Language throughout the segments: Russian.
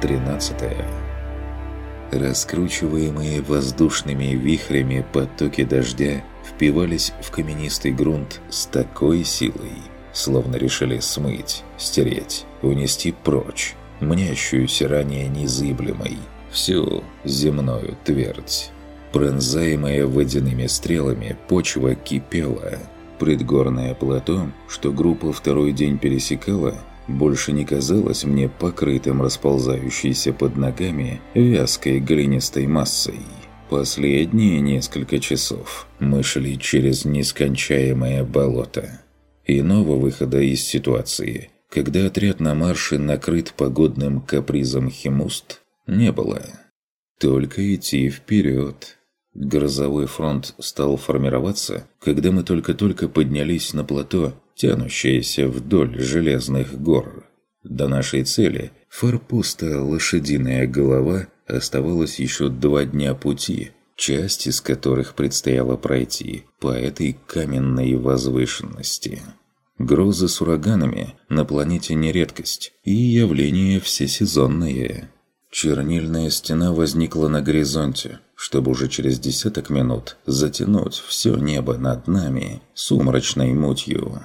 13 Раскручиваемые воздушными вихрями потоки дождя впивались в каменистый грунт с такой силой, словно решили смыть, стереть, унести прочь мнящуюся ранее незыблемой всю земную твердь. Пронзаемая водяными стрелами, почва кипела. Предгорное плато, что группа второй день пересекала, больше не казалось мне покрытым расползающейся под ногами вязкой глинистой массой. Последние несколько часов мы шли через нескончаемое болото. Иного выхода из ситуации, когда отряд на марше накрыт погодным капризом химуст, не было. Только идти вперед. Грозовой фронт стал формироваться, когда мы только-только поднялись на плато, тянущееся вдоль железных гор. До нашей цели, форпоста «Лошадиная голова», оставалось еще два дня пути, часть из которых предстояло пройти по этой каменной возвышенности. Грозы с ураганами на планете не редкость и явление всесезонное. Чернильная стена возникла на горизонте, чтобы уже через десяток минут затянуть все небо над нами сумрачной мутью.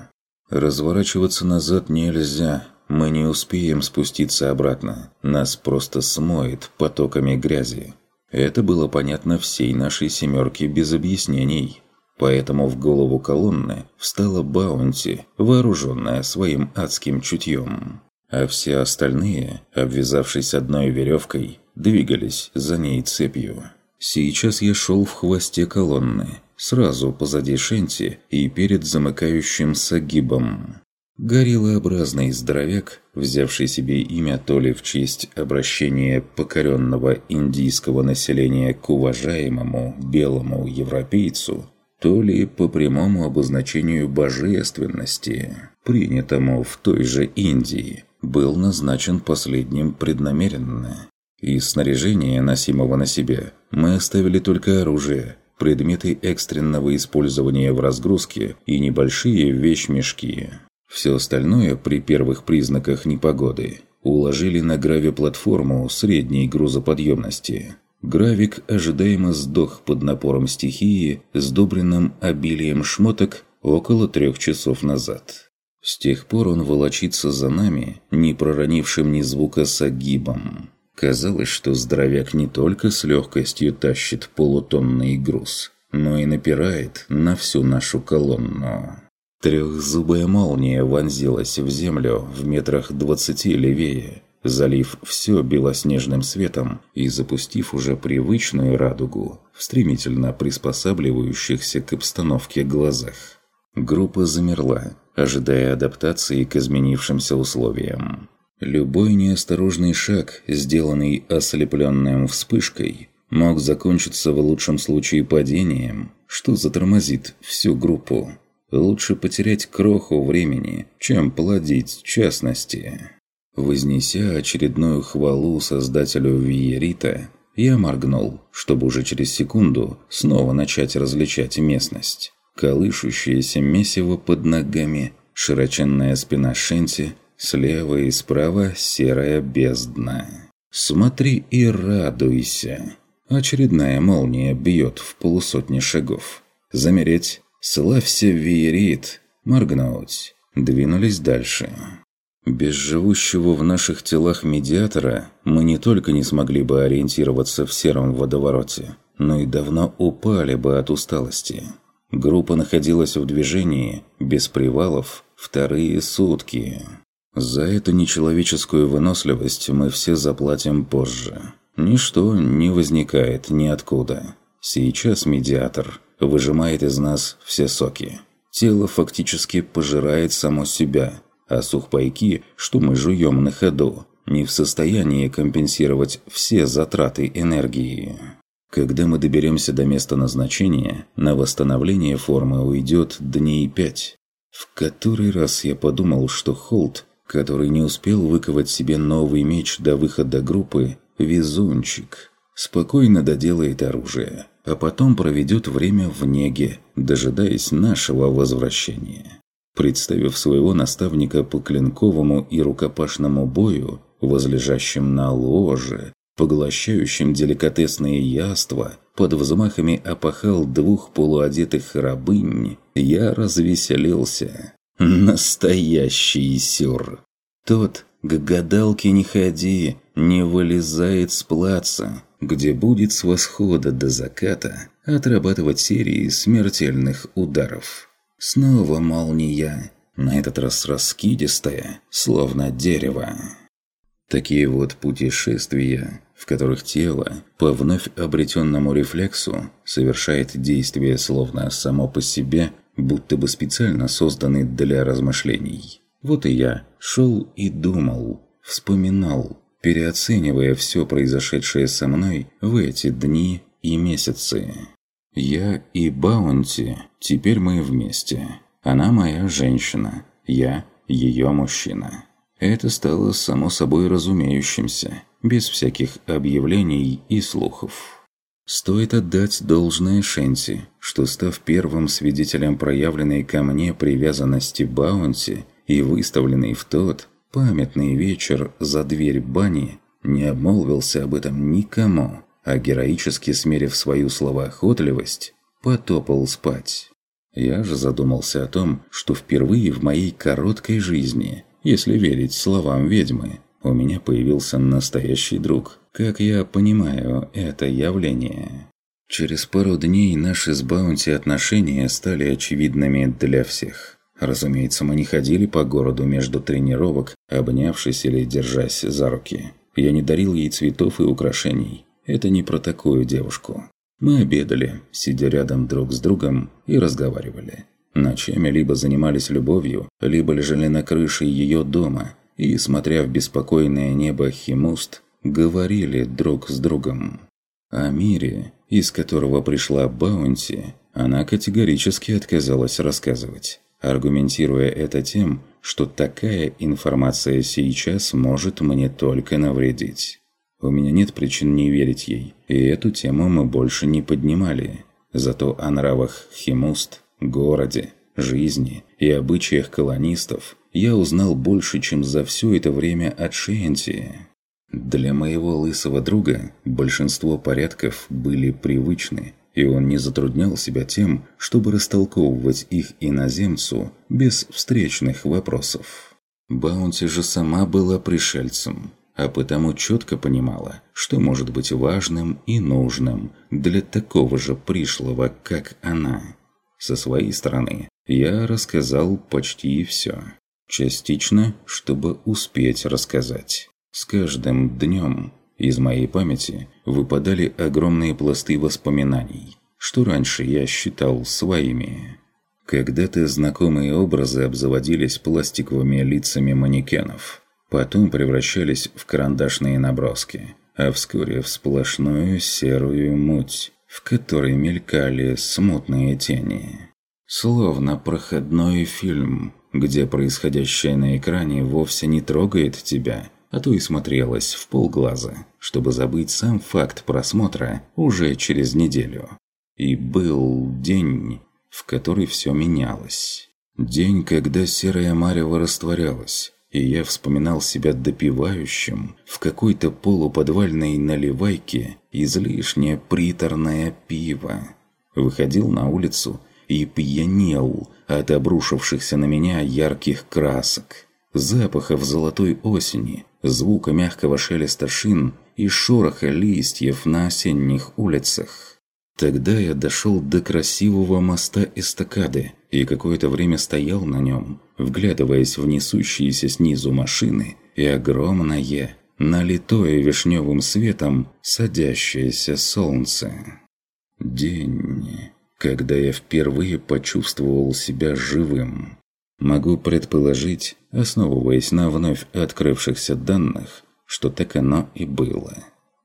Разворачиваться назад нельзя, мы не успеем спуститься обратно, нас просто смоет потоками грязи. Это было понятно всей нашей семерке без объяснений. Поэтому в голову колонны встала Баунти, вооруженная своим адским чутьем. А все остальные, обвязавшись одной веревкой, двигались за ней цепью. Сейчас я шел в хвосте колонны, сразу позади Шенти и перед замыкающим сагибом. Гориллообразный здоровяк, взявший себе имя то ли в честь обращения покоренного индийского населения к уважаемому белому европейцу, то ли по прямому обозначению божественности, принятому в той же Индии, был назначен последним преднамеренно. Из снаряжения, носимого на себе, мы оставили только оружие, предметы экстренного использования в разгрузке и небольшие вещмешки. Все остальное при первых признаках непогоды уложили на гравиплатформу средней грузоподъемности – Гравик ожидаемо сдох под напором стихии, сдобренным обилием шмоток около трех часов назад. С тех пор он волочится за нами, не проронившим ни звука сагибом. Казалось, что здоровяк не только с легкостью тащит полутонный груз, но и напирает на всю нашу колонну. Трехзубая молния вонзилась в землю в метрах двадцати левее, залив все белоснежным светом и запустив уже привычную радугу в стремительно приспосабливающихся к обстановке глазах. Группа замерла, ожидая адаптации к изменившимся условиям. Любой неосторожный шаг, сделанный ослепленным вспышкой, мог закончиться в лучшем случае падением, что затормозит всю группу. Лучше потерять кроху времени, чем плодить частности. Вознеся очередную хвалу создателю Виерита, я моргнул, чтобы уже через секунду снова начать различать местность. Колышущееся месиво под ногами, широченная спина Шенти, слева и справа серая бездна. Смотри и радуйся. Очередная молния бьет в полусотни шагов. Замереть, славься Виерит, моргнуть. Двинулись дальше. Без живущего в наших телах медиатора мы не только не смогли бы ориентироваться в сером водовороте, но и давно упали бы от усталости. Группа находилась в движении, без привалов, вторые сутки. За эту нечеловеческую выносливость мы все заплатим позже. Ничто не возникает ниоткуда. Сейчас медиатор выжимает из нас все соки. Тело фактически пожирает само себя – а сухпайки, что мы жуем на ходу, не в состоянии компенсировать все затраты энергии. Когда мы доберемся до места назначения, на восстановление формы уйдет дней пять. В который раз я подумал, что Холт, который не успел выковать себе новый меч до выхода группы, везунчик, спокойно доделает оружие, а потом проведет время в неге, дожидаясь нашего возвращения. Представив своего наставника по клинковому и рукопашному бою, возлежащим на ложе, поглощающим деликатесные яства, под взмахами опахал двух полуодетых рабынь, я развеселился. Настоящий сюр. Тот, к гадалке не ходи, не вылезает с плаца, где будет с восхода до заката отрабатывать серии смертельных ударов. Снова молния, на этот раз раскидистая, словно дерево. Такие вот путешествия, в которых тело, по вновь обретенному рефлексу, совершает действия словно само по себе, будто бы специально созданы для размышлений. Вот и я шел и думал, вспоминал, переоценивая все произошедшее со мной в эти дни и месяцы. Я и Баунти, теперь мы вместе. Она моя женщина, я ее мужчина. Это стало само собой разумеющимся, без всяких объявлений и слухов. Стоит отдать должное Шенси, что став первым свидетелем проявленной ко мне привязанности Баунти и выставленный в тот памятный вечер за дверь бани, не обмолвился об этом никому, а героически смерив свою словоохотливость, потопал спать. Я же задумался о том, что впервые в моей короткой жизни, если верить словам ведьмы, у меня появился настоящий друг, как я понимаю это явление. Через пару дней наши с Баунти отношения стали очевидными для всех. Разумеется, мы не ходили по городу между тренировок, обнявшись или держась за руки. Я не дарил ей цветов и украшений. Это не про такую девушку. Мы обедали, сидя рядом друг с другом, и разговаривали. Ночами либо занимались любовью, либо лежали на крыше ее дома и, смотря в беспокойное небо Химуст, говорили друг с другом. О мире, из которого пришла Баунти, она категорически отказалась рассказывать, аргументируя это тем, что такая информация сейчас может мне только навредить. У меня нет причин не верить ей, и эту тему мы больше не поднимали. Зато о нравах Химуст, городе, жизни и обычаях колонистов я узнал больше, чем за все это время от Шенти. Для моего лысого друга большинство порядков были привычны, и он не затруднял себя тем, чтобы растолковывать их иноземцу без встречных вопросов. Баунти же сама была пришельцем, а потому четко понимала, что может быть важным и нужным для такого же пришлого, как она. Со своей стороны, я рассказал почти все. Частично, чтобы успеть рассказать. С каждым днем из моей памяти выпадали огромные пласты воспоминаний, что раньше я считал своими. Когда-то знакомые образы обзаводились пластиковыми лицами манекенов – потом превращались в карандашные наброски, а вскоре в сплошную серую муть, в которой мелькали смутные тени. Словно проходной фильм, где происходящее на экране вовсе не трогает тебя, а то и смотрелось в полглаза, чтобы забыть сам факт просмотра уже через неделю. И был день, в который все менялось. День, когда серая марево растворялась, и я вспоминал себя допивающим в какой-то полуподвальной наливайке излишне приторное пиво. Выходил на улицу и пьянел от обрушившихся на меня ярких красок, запахов золотой осени, звука мягкого шелеста шин и шороха листьев на осенних улицах. Тогда я дошел до красивого моста эстакады и какое-то время стоял на нем, вглядываясь в несущиеся снизу машины и огромное, налитое вишневым светом, садящееся солнце. День, когда я впервые почувствовал себя живым. Могу предположить, основываясь на вновь открывшихся данных, что так оно и было.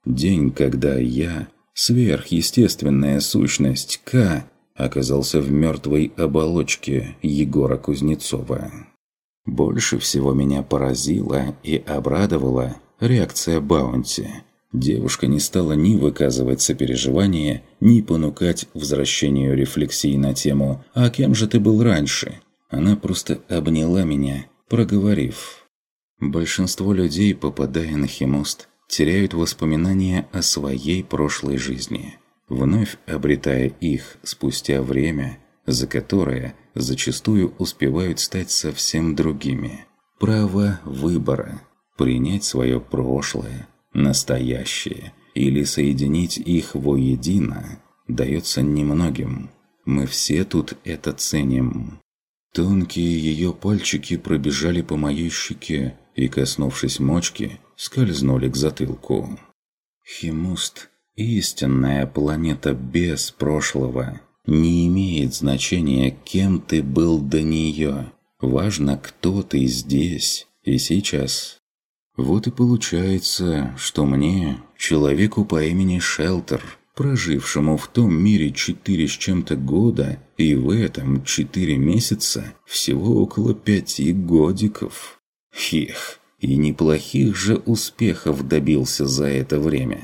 День, когда я, сверхъестественная сущность К, оказался в мертвой оболочке Егора Кузнецова. Больше всего меня поразила и обрадовала реакция Баунти. Девушка не стала ни выказывать сопереживание, ни понукать возвращению рефлексии на тему «А кем же ты был раньше?». Она просто обняла меня, проговорив Большинство людей, попадая на Химост, теряют воспоминания о своей прошлой жизни, вновь обретая их спустя время, за которое зачастую успевают стать совсем другими. Право выбора – принять свое прошлое, настоящее или соединить их воедино – дается немногим. Мы все тут это ценим. Тонкие ее пальчики пробежали по моей щеке и, коснувшись мочки, скользнули к затылку. Химуст – истинная планета без прошлого. Не имеет значения, кем ты был до нее. Важно, кто ты здесь и сейчас. Вот и получается, что мне, человеку по имени Шелтер, прожившему в том мире четыре с чем-то года и в этом четыре месяца, всего около пяти годиков. Хех, и неплохих же успехов добился за это время.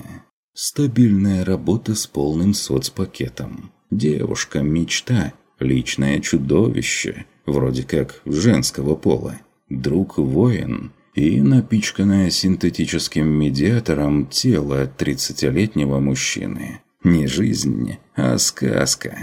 Стабильная работа с полным соцпакетом. Девушка-мечта, личное чудовище, вроде как женского пола. Друг-воин и напичканное синтетическим медиатором тело 30-летнего мужчины. Не жизнь, а сказка.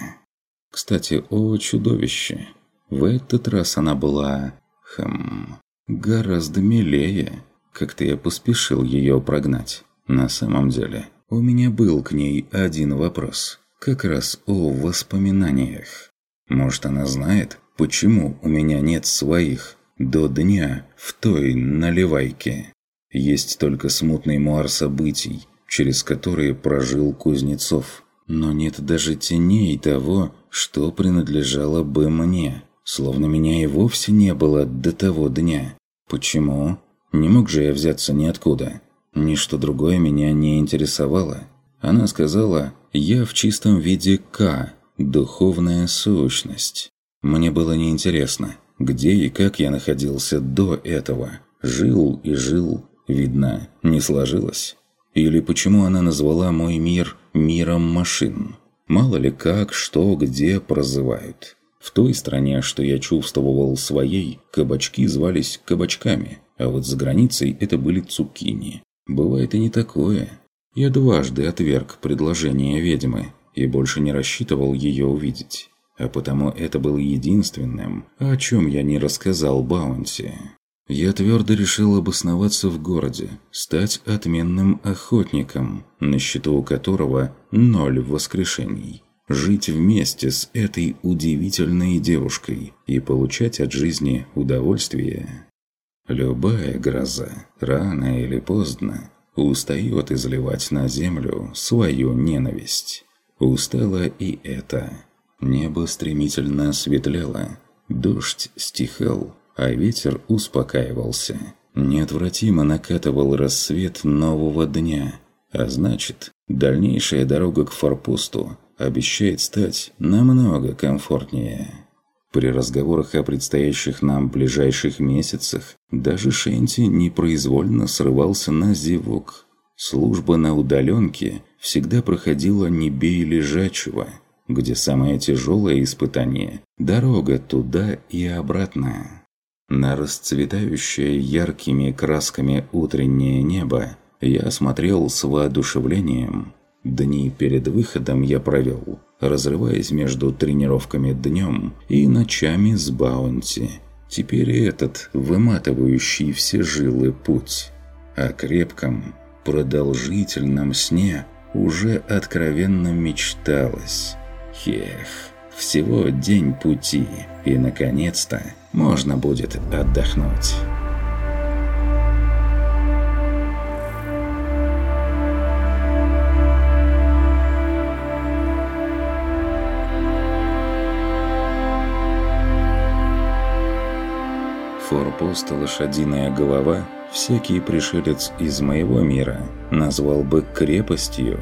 Кстати, о чудовище. В этот раз она была... Хм... Гораздо милее. Как-то я поспешил ее прогнать. На самом деле, у меня был к ней один вопрос. Как раз о воспоминаниях. Может, она знает, почему у меня нет своих до дня в той наливайке. Есть только смутный муар событий, через которые прожил Кузнецов. Но нет даже теней того, что принадлежало бы мне, словно меня и вовсе не было до того дня. Почему? Не мог же я взяться ниоткуда. Ничто другое меня не интересовало. Она сказала, я в чистом виде К, духовная сущность. Мне было неинтересно, где и как я находился до этого. Жил и жил, видно, не сложилось. Или почему она назвала мой мир миром машин? Мало ли как, что, где прозывают. В той стране, что я чувствовал своей, кабачки звались кабачками, а вот за границей это были цукини. Бывает и не такое. Я дважды отверг предложение ведьмы и больше не рассчитывал ее увидеть. А потому это было единственным, о чем я не рассказал Баунти. Я твердо решил обосноваться в городе, стать отменным охотником, на счету у которого ноль воскрешений жить вместе с этой удивительной девушкой и получать от жизни удовольствие. Любая гроза, рано или поздно, устает изливать на землю свою ненависть. Устала и это. Небо стремительно светлело, дождь стихал, а ветер успокаивался. Неотвратимо накатывал рассвет нового дня, а значит, дальнейшая дорога к форпосту обещает стать намного комфортнее. При разговорах о предстоящих нам ближайших месяцах даже Шенти непроизвольно срывался на зевок. Служба на удаленке всегда проходила не бей лежачего, где самое тяжелое испытание – дорога туда и обратно. На расцветающее яркими красками утреннее небо я смотрел с воодушевлением – Дни перед выходом я провел, разрываясь между тренировками днем и ночами с Баунти. Теперь этот выматывающий все жилы путь. О крепком, продолжительном сне уже откровенно мечталось. Хех, всего день пути, и наконец-то можно будет отдохнуть. форпост «Лошадиная голова» всякий пришелец из моего мира назвал бы крепостью.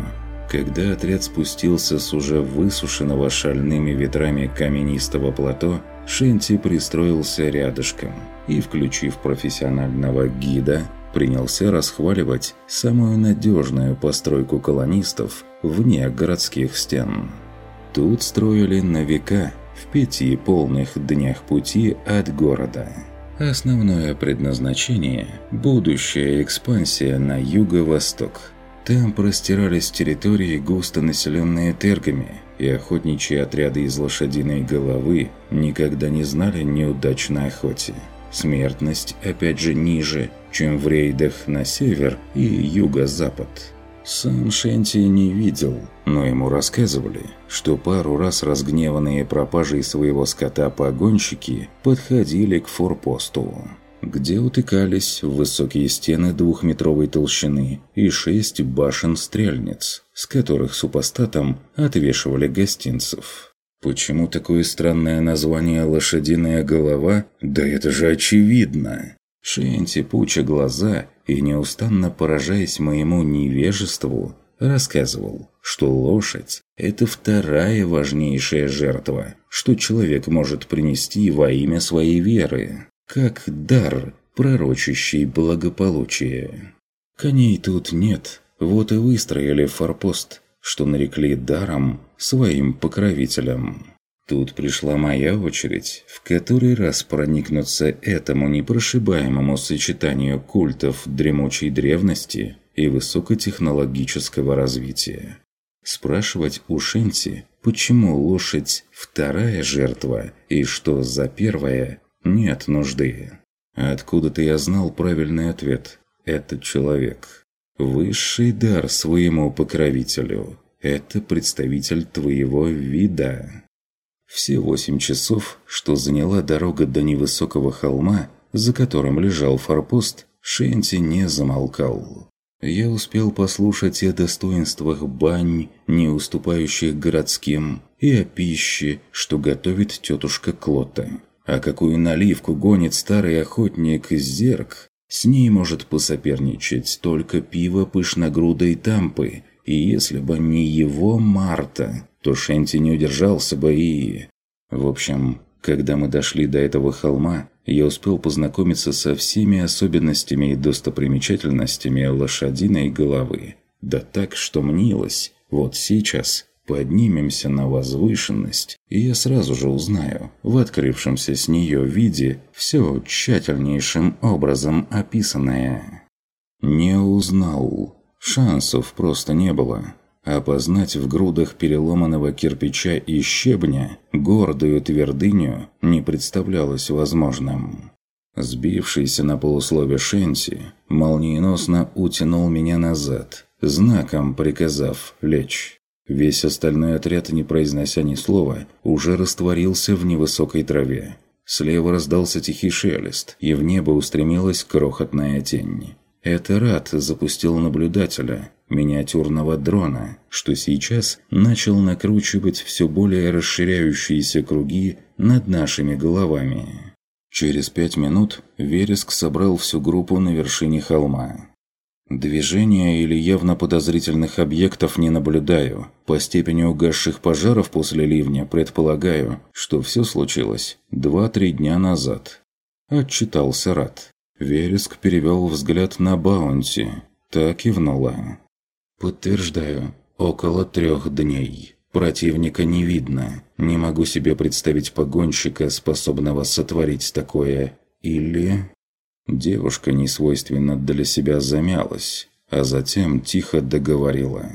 Когда отряд спустился с уже высушенного шальными ветрами каменистого плато, Шенти пристроился рядышком и, включив профессионального гида, принялся расхваливать самую надежную постройку колонистов вне городских стен. Тут строили на века в пяти полных днях пути от города – Основное предназначение – будущая экспансия на юго-восток. Там простирались территории, густонаселенные тергами, и охотничьи отряды из лошадиной головы никогда не знали неудач на охоте. Смертность, опять же, ниже, чем в рейдах на север и юго-запад. Сам Шенти не видел, но ему рассказывали, что пару раз разгневанные пропажей своего скота погонщики подходили к форпосту, где утыкались в высокие стены двухметровой толщины и шесть башен-стрельниц, с которых супостатом отвешивали гостинцев. Почему такое странное название «лошадиная голова»? Да это же очевидно! Шенти, пуча глаза и неустанно поражаясь моему невежеству, рассказывал, что лошадь – это вторая важнейшая жертва, что человек может принести во имя своей веры, как дар, пророчащий благополучие. Коней тут нет, вот и выстроили форпост, что нарекли даром своим покровителям. Тут пришла моя очередь в который раз проникнуться этому непрошибаемому сочетанию культов дремучей древности и высокотехнологического развития. Спрашивать у Шенти, почему лошадь – вторая жертва и что за первая, нет нужды. Откуда-то я знал правильный ответ. Это человек. Высший дар своему покровителю. Это представитель твоего вида. Все восемь часов, что заняла дорога до невысокого холма, за которым лежал форпост, Шенти не замолкал. Я успел послушать о достоинствах бань, не уступающих городским, и о пище, что готовит тетушка Клота. А какую наливку гонит старый охотник Зерк, с ней может посоперничать только пиво пышногрудой тампы, и если бы не его Марта, то Шенти не удержался бы и... В общем, когда мы дошли до этого холма, я успел познакомиться со всеми особенностями и достопримечательностями лошадиной головы. Да так, что мнилось, вот сейчас поднимемся на возвышенность, и я сразу же узнаю в открывшемся с нее виде все тщательнейшим образом описанное. Не узнал. Шансов просто не было. Опознать в грудах переломанного кирпича и щебня гордую твердыню не представлялось возможным. Сбившийся на полуслове Шенси молниеносно утянул меня назад, знаком приказав лечь. Весь остальной отряд, не произнося ни слова, уже растворился в невысокой траве. Слева раздался тихий шелест, и в небо устремилась крохотная тень. Это Рад запустил наблюдателя, миниатюрного дрона, что сейчас начал накручивать все более расширяющиеся круги над нашими головами. Через пять минут Вереск собрал всю группу на вершине холма. Движения или явно подозрительных объектов не наблюдаю. По степени угасших пожаров после ливня предполагаю, что все случилось 2-3 дня назад. Отчитался Рад. Вереск перевел взгляд на Баунти. Так и внула. «Подтверждаю. Около трех дней. Противника не видно. Не могу себе представить погонщика, способного сотворить такое. Или...» Девушка несвойственно для себя замялась, а затем тихо договорила.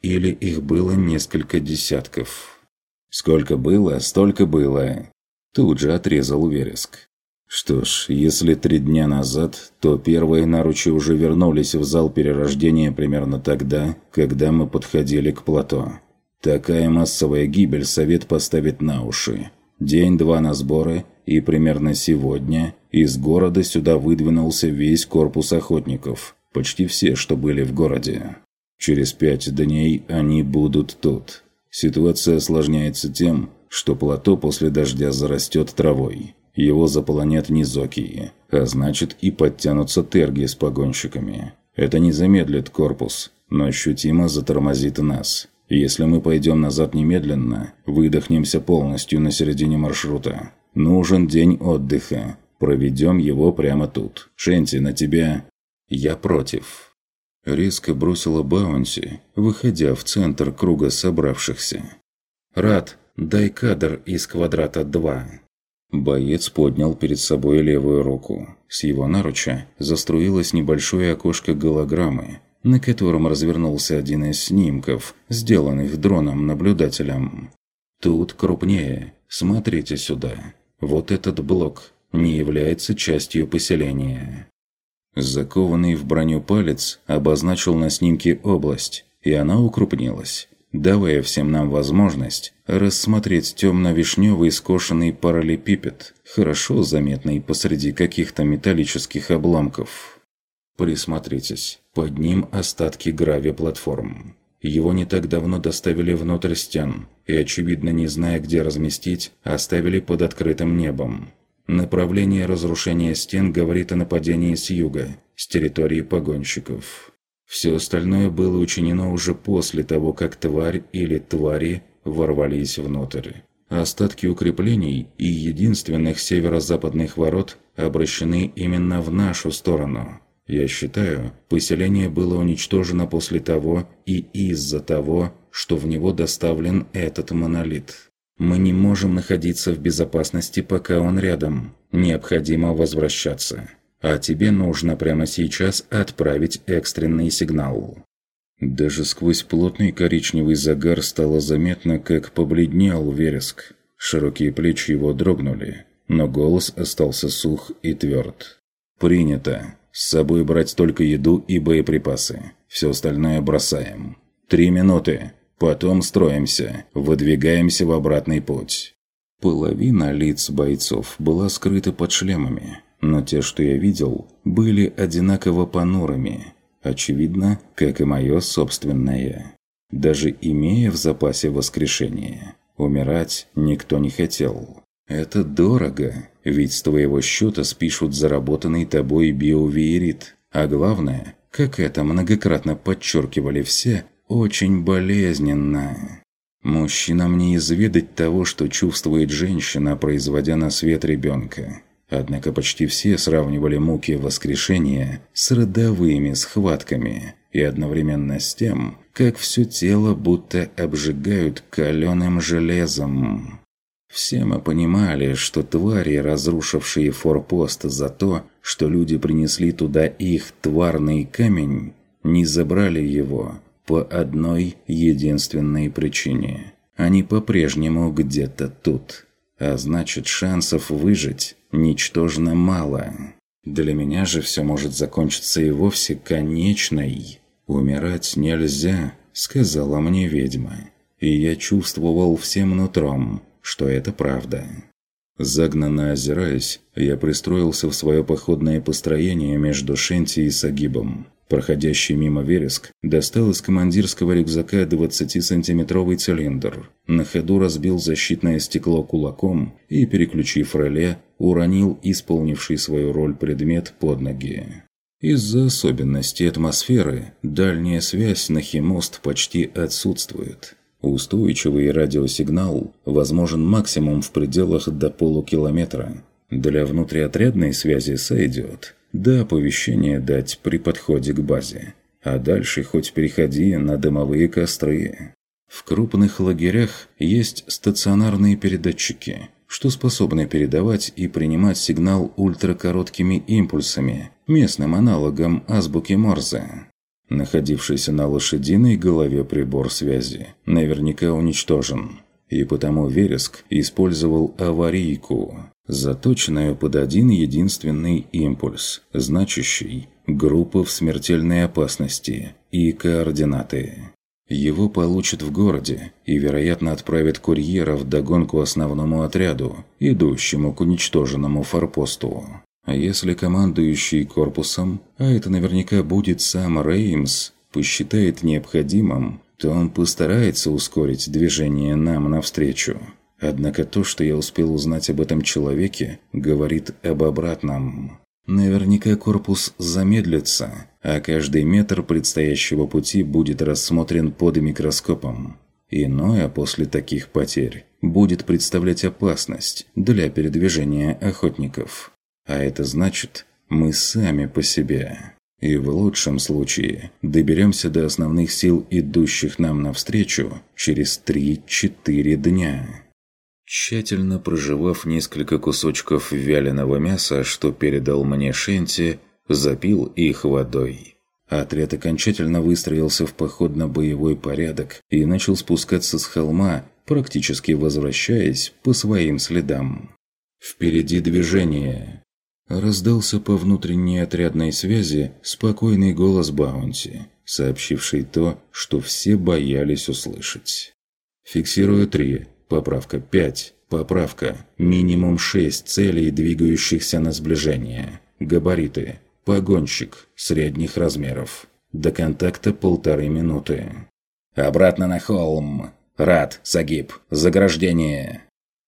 «Или их было несколько десятков». «Сколько было, столько было!» Тут же отрезал Вереск. Что ж, если три дня назад, то первые наручи уже вернулись в зал перерождения примерно тогда, когда мы подходили к плато. Такая массовая гибель совет поставит на уши. День-два на сборы, и примерно сегодня из города сюда выдвинулся весь корпус охотников, почти все, что были в городе. Через пять дней они будут тут. Ситуация осложняется тем, что плато после дождя зарастет травой. Его заполонят низокие, а значит и подтянутся терги с погонщиками. Это не замедлит корпус, но ощутимо затормозит нас. Если мы пойдем назад немедленно, выдохнемся полностью на середине маршрута. Нужен день отдыха. Проведем его прямо тут. Шенти, на тебя... Я против. Резко бросила Баунси, выходя в центр круга собравшихся. «Рад, дай кадр из квадрата 2». Боец поднял перед собой левую руку. С его наруча заструилось небольшое окошко голограммы, на котором развернулся один из снимков, сделанных дроном-наблюдателем. Тут крупнее. Смотрите сюда. Вот этот блок не является частью поселения. Закованный в броню палец обозначил на снимке область, и она укрупнилась, давая всем нам возможность рассмотреть темно-вишневый скошенный параллелепипед, хорошо заметный посреди каких-то металлических обломков. Присмотритесь, под ним остатки гравиплатформ. Его не так давно доставили внутрь стен, и, очевидно, не зная, где разместить, оставили под открытым небом. Направление разрушения стен говорит о нападении с юга, с территории погонщиков. Все остальное было учинено уже после того, как тварь или твари ворвались внутрь. Остатки укреплений и единственных северо-западных ворот обращены именно в нашу сторону. Я считаю, поселение было уничтожено после того и из-за того, что в него доставлен этот монолит. Мы не можем находиться в безопасности, пока он рядом. Необходимо возвращаться. А тебе нужно прямо сейчас отправить экстренный сигнал». Даже сквозь плотный коричневый загар стало заметно, как побледнел вереск. Широкие плечи его дрогнули, но голос остался сух и тверд. «Принято. С собой брать только еду и боеприпасы. Все остальное бросаем. Три минуты. Потом строимся, выдвигаемся в обратный путь. Половина лиц бойцов была скрыта под шлемами, но те, что я видел, были одинаково понурыми. Очевидно, как и мое собственное. Даже имея в запасе воскрешение, умирать никто не хотел. Это дорого, ведь с твоего счета спишут заработанный тобой биовиерит. А главное, как это многократно подчеркивали все, очень болезненно. Мужчинам не изведать того, что чувствует женщина, производя на свет ребенка. Однако почти все сравнивали муки воскрешения с родовыми схватками и одновременно с тем, как все тело будто обжигают каленым железом. Все мы понимали, что твари, разрушившие форпост за то, что люди принесли туда их тварный камень, не забрали его, по одной единственной причине. Они по-прежнему где-то тут. А значит, шансов выжить ничтожно мало. Для меня же все может закончиться и вовсе конечной. «Умирать нельзя», — сказала мне ведьма. И я чувствовал всем нутром, что это правда. Загнанно озираясь, я пристроился в свое походное построение между Шенти и Сагибом. Проходящий мимо вереск достал из командирского рюкзака 20-сантиметровый цилиндр. На ходу разбил защитное стекло кулаком и, переключив реле, уронил исполнивший свою роль предмет под ноги. Из-за особенностей атмосферы дальняя связь на химост почти отсутствует. Устойчивый радиосигнал возможен максимум в пределах до полукилометра. Для внутриотрядной связи сойдет – да оповещение дать при подходе к базе. А дальше хоть переходи на дымовые костры. В крупных лагерях есть стационарные передатчики, что способны передавать и принимать сигнал ультракороткими импульсами, местным аналогом азбуки Морзе. Находившийся на лошадиной голове прибор связи наверняка уничтожен, и потому Вереск использовал аварийку, заточенную под один единственный импульс, значащий группу в смертельной опасности и координаты. Его получат в городе и, вероятно, отправят курьера в догонку основному отряду, идущему к уничтоженному форпосту. А если командующий корпусом, а это наверняка будет сам Реймс, посчитает необходимым, то он постарается ускорить движение нам навстречу. Однако то, что я успел узнать об этом человеке, говорит об обратном. Наверняка корпус замедлится, а каждый метр предстоящего пути будет рассмотрен под микроскопом. Иное после таких потерь будет представлять опасность для передвижения охотников. А это значит, мы сами по себе. И в лучшем случае доберемся до основных сил, идущих нам навстречу, через 3-4 дня. Тщательно прожевав несколько кусочков вяленого мяса, что передал мне Шенти, запил их водой. Отряд окончательно выстроился в походно-боевой порядок и начал спускаться с холма, практически возвращаясь по своим следам. «Впереди движение!» Раздался по внутренней отрядной связи спокойный голос Баунти, сообщивший то, что все боялись услышать. «Фиксирую три, поправка пять, поправка, минимум шесть целей, двигающихся на сближение, габариты, погонщик, средних размеров, до контакта полторы минуты». «Обратно на холм! Рад, Сагиб, заграждение!»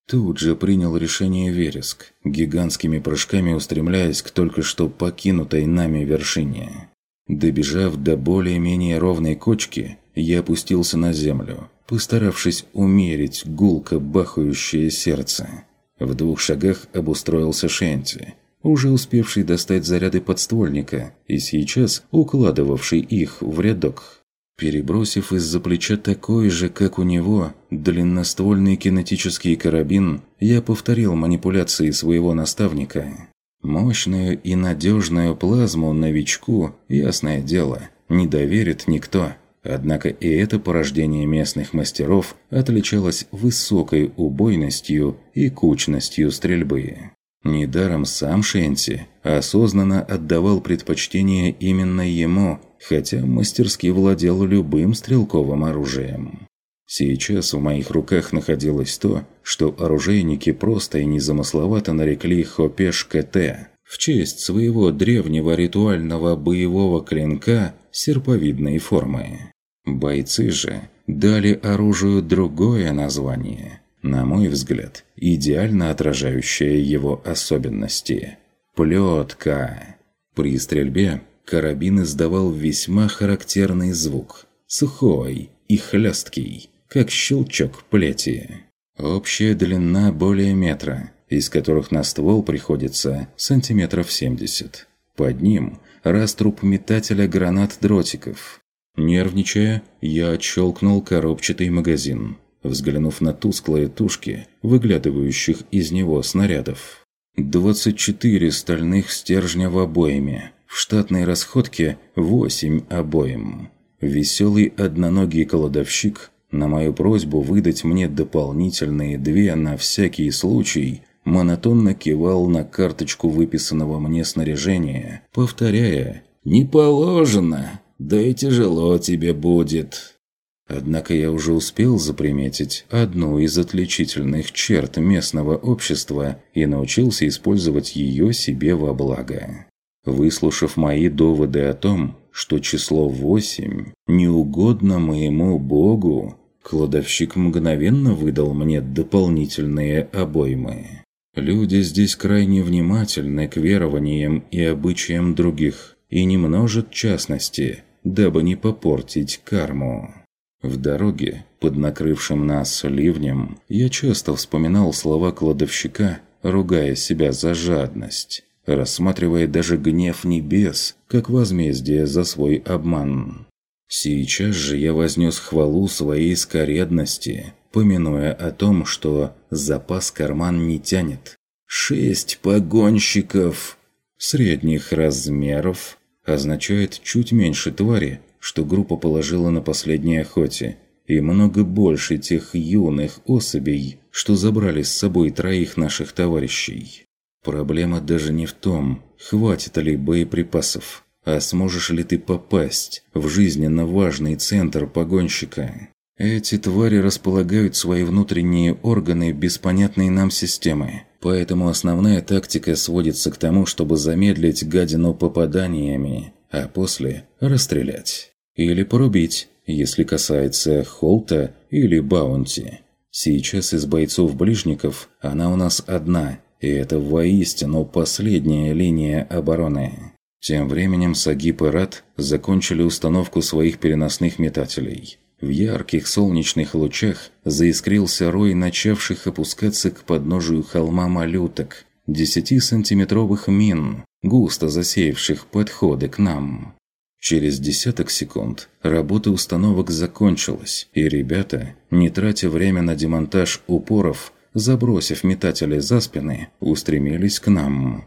Тут же принял решение Вереск, гигантскими прыжками устремляясь к только что покинутой нами вершине. Добежав до более-менее ровной кочки, я опустился на землю, постаравшись умерить гулко бахающее сердце. В двух шагах обустроился Шенти, уже успевший достать заряды подствольника и сейчас укладывавший их в рядок. Перебросив из-за плеча такой же, как у него, длинноствольный кинетический карабин, я повторил манипуляции своего наставника. Мощную и надежную плазму новичку, ясное дело, не доверит никто. Однако и это порождение местных мастеров отличалось высокой убойностью и кучностью стрельбы. Недаром сам Шенси осознанно отдавал предпочтение именно ему, хотя мастерски владел любым стрелковым оружием. Сейчас в моих руках находилось то, что оружейники просто и незамысловато нарекли Хопеш КТ в честь своего древнего ритуального боевого клинка серповидной формы. Бойцы же дали оружию другое название – на мой взгляд, идеально отражающая его особенности. Плетка. При стрельбе карабин издавал весьма характерный звук. Сухой и хлесткий, как щелчок плети. Общая длина более метра, из которых на ствол приходится сантиметров 70. Под ним раструб метателя гранат-дротиков. Нервничая, я отщелкнул коробчатый магазин взглянув на тусклые тушки, выглядывающих из него снарядов. 24 стальных стержня в обойме, в штатной расходке 8 обоим. Веселый одноногий кладовщик на мою просьбу выдать мне дополнительные две на всякий случай монотонно кивал на карточку выписанного мне снаряжения, повторяя «Не положено, да и тяжело тебе будет». Однако я уже успел заприметить одну из отличительных черт местного общества и научился использовать ее себе во благо. Выслушав мои доводы о том, что число восемь не угодно моему богу, кладовщик мгновенно выдал мне дополнительные обоймы. Люди здесь крайне внимательны к верованиям и обычаям других и не множат частности, дабы не попортить карму. В дороге, под накрывшим нас ливнем, я часто вспоминал слова кладовщика, ругая себя за жадность, рассматривая даже гнев небес, как возмездие за свой обман. Сейчас же я вознес хвалу своей скоредности, помянуя о том, что запас карман не тянет. Шесть погонщиков средних размеров означает чуть меньше твари, что группа положила на последней охоте, и много больше тех юных особей, что забрали с собой троих наших товарищей. Проблема даже не в том, хватит ли боеприпасов, а сможешь ли ты попасть в жизненно важный центр погонщика. Эти твари располагают свои внутренние органы без понятной нам системы, поэтому основная тактика сводится к тому, чтобы замедлить гадину попаданиями, а после расстрелять. Или порубить, если касается Холта или Баунти. Сейчас из бойцов-ближников она у нас одна, и это воистину последняя линия обороны. Тем временем Сагип и Рад закончили установку своих переносных метателей. В ярких солнечных лучах заискрился рой начавших опускаться к подножию холма малюток, 10-сантиметровых мин, густо засеявших подходы к нам. Через десяток секунд работа установок закончилась, и ребята, не тратя время на демонтаж упоров, забросив метатели за спины, устремились к нам.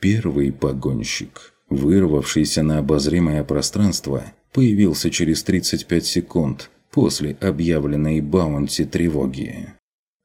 Первый погонщик, вырвавшийся на обозримое пространство, появился через 35 секунд после объявленной баунти тревоги.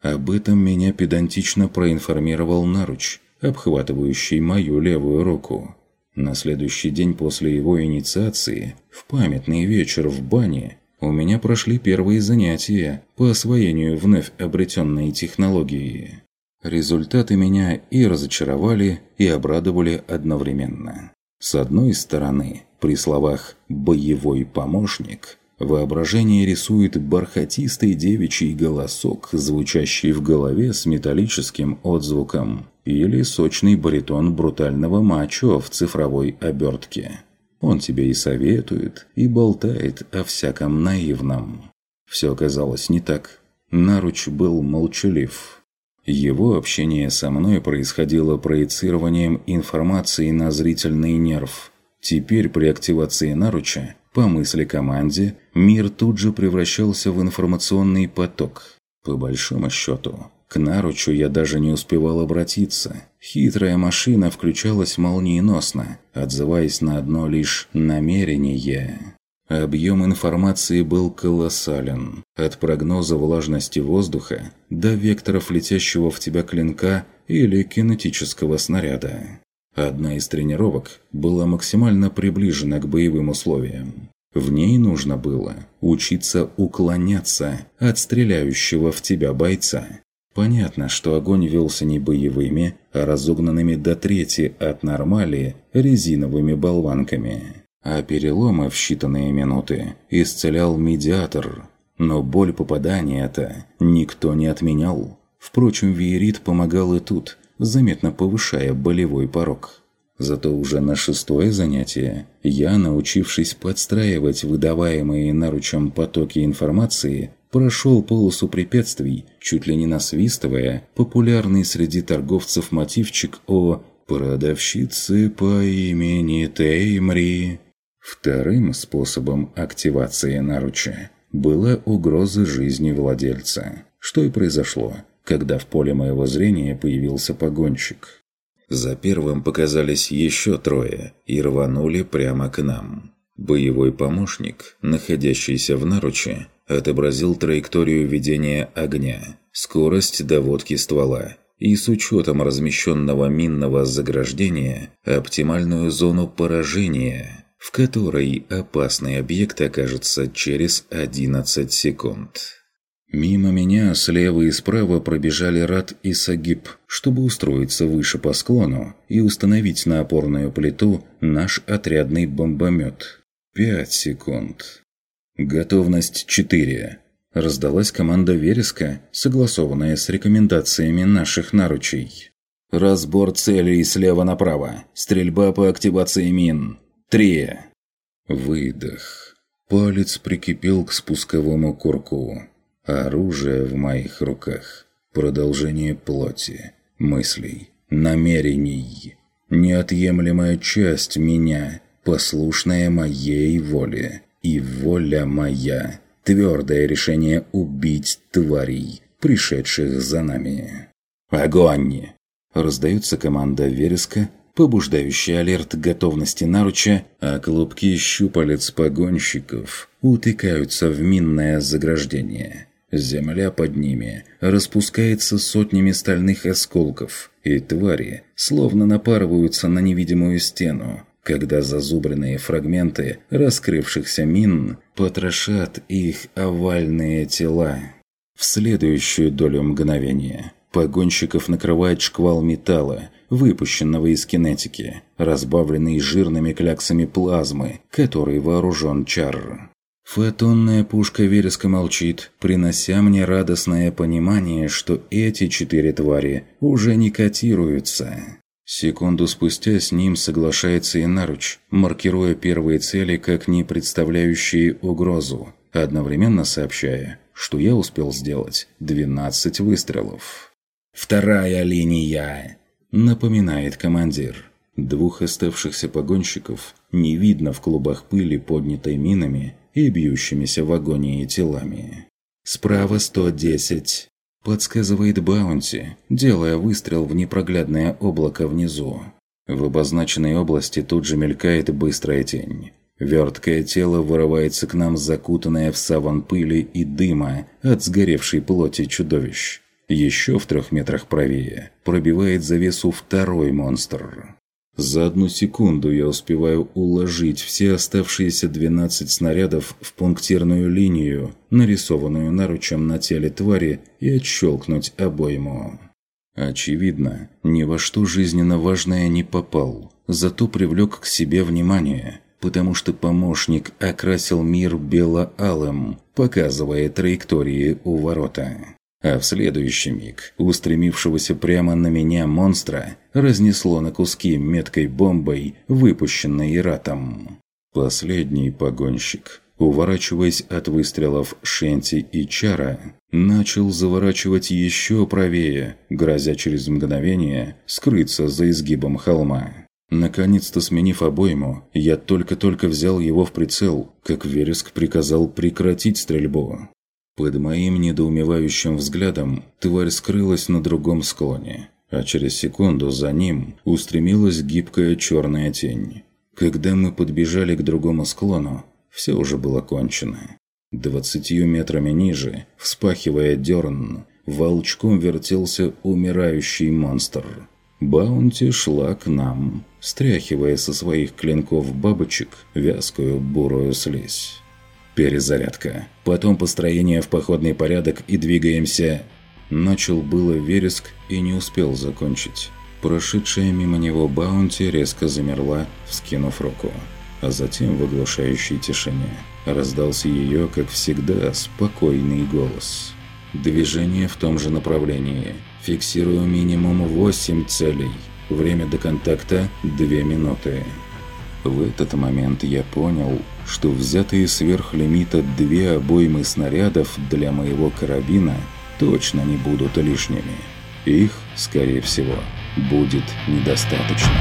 Об этом меня педантично проинформировал наруч, обхватывающий мою левую руку. На следующий день после его инициации, в памятный вечер в бане, у меня прошли первые занятия по освоению вновь обретенной технологии. Результаты меня и разочаровали, и обрадовали одновременно. С одной стороны, при словах «боевой помощник» воображение рисует бархатистый девичий голосок, звучащий в голове с металлическим отзвуком, или сочный баритон брутального мачо в цифровой обертке. Он тебе и советует, и болтает о всяком наивном. Все оказалось не так. Наруч был молчалив. Его общение со мной происходило проецированием информации на зрительный нерв. Теперь при активации наруча, по мысли команде, мир тут же превращался в информационный поток. По большому счету, к наручу я даже не успевал обратиться. Хитрая машина включалась молниеносно, отзываясь на одно лишь намерение. Объем информации был колоссален. От прогноза влажности воздуха до векторов летящего в тебя клинка или кинетического снаряда. Одна из тренировок была максимально приближена к боевым условиям. В ней нужно было учиться уклоняться от стреляющего в тебя бойца. Понятно, что огонь велся не боевыми, а разогнанными до трети от нормали резиновыми болванками. А переломы в считанные минуты исцелял медиатор. Но боль попадания-то никто не отменял. Впрочем, Виерит помогал и тут, заметно повышая болевой порог. Зато уже на шестое занятие я, научившись подстраивать выдаваемые наручем потоки информации, прошел полосу препятствий, чуть ли не насвистывая популярный среди торговцев мотивчик о «продавщице по имени Теймри». Вторым способом активации наруча была угроза жизни владельца, что и произошло, когда в поле моего зрения появился погонщик. За первым показались еще трое и рванули прямо к нам. Боевой помощник, находящийся в наруче, отобразил траекторию ведения огня, скорость доводки ствола и с учетом размещенного минного заграждения оптимальную зону поражения, в которой опасный объект окажется через 11 секунд. Мимо меня слева и справа пробежали Рад и Сагиб, чтобы устроиться выше по склону и установить на опорную плиту наш отрядный бомбомет. Пять секунд. «Готовность 4». Раздалась команда Вереска, согласованная с рекомендациями наших наручей. «Разбор целей слева направо. Стрельба по активации мин. Три». Выдох. Палец прикипел к спусковому курку. Оружие в моих руках. Продолжение плоти, мыслей, намерений. Неотъемлемая часть меня, послушная моей воле и воля моя. Твердое решение убить тварей, пришедших за нами. «Огонь!» Раздается команда вереска, побуждающая алерт готовности наруча, а клубки щупалец погонщиков утыкаются в минное заграждение. Земля под ними распускается сотнями стальных осколков, и твари словно напарываются на невидимую стену, когда зазубренные фрагменты раскрывшихся мин потрошат их овальные тела. В следующую долю мгновения погонщиков накрывает шквал металла, выпущенного из кинетики, разбавленный жирными кляксами плазмы, который вооружен чар. Фотонная пушка вереска молчит, принося мне радостное понимание, что эти четыре твари уже не котируются. Секунду спустя с ним соглашается и наруч, маркируя первые цели как не представляющие угрозу, одновременно сообщая, что я успел сделать 12 выстрелов. «Вторая линия!» – напоминает командир. Двух оставшихся погонщиков не видно в клубах пыли, поднятой минами и бьющимися в агонии телами. «Справа 110, Подсказывает Баунти, делая выстрел в непроглядное облако внизу. В обозначенной области тут же мелькает быстрая тень. Верткое тело вырывается к нам, закутанное в саван пыли и дыма от сгоревшей плоти чудовищ. Еще в трех метрах правее пробивает завесу второй монстр. За одну секунду я успеваю уложить все оставшиеся 12 снарядов в пунктирную линию, нарисованную наручем на теле твари, и отщелкнуть обойму. Очевидно, ни во что жизненно важное не попал, зато привлек к себе внимание, потому что помощник окрасил мир бело-алым, показывая траектории у ворота. А в следующий миг устремившегося прямо на меня монстра разнесло на куски меткой бомбой, выпущенной Иратом. Последний погонщик уворачиваясь от выстрелов Шенти и Чара, начал заворачивать еще правее, грозя через мгновение скрыться за изгибом холма. Наконец-то сменив обойму, я только-только взял его в прицел, как Вереск приказал прекратить стрельбу. Под моим недоумевающим взглядом тварь скрылась на другом склоне, а через секунду за ним устремилась гибкая черная тень. Когда мы подбежали к другому склону, все уже было кончено. Двадцатью метрами ниже, вспахивая дерн, волчком вертелся умирающий монстр. Баунти шла к нам, стряхивая со своих клинков бабочек вязкую бурую слизь. Перезарядка. Потом построение в походный порядок и двигаемся... Начал было Вереск и не успел закончить. Прошедшая мимо него Баунти резко замерла, вскинув руку а затем в оглушающей тишине раздался ее, как всегда, спокойный голос. Движение в том же направлении. Фиксирую минимум 8 целей. Время до контакта – 2 минуты. В этот момент я понял, что взятые сверх лимита две обоймы снарядов для моего карабина точно не будут лишними. Их, скорее всего, будет недостаточно.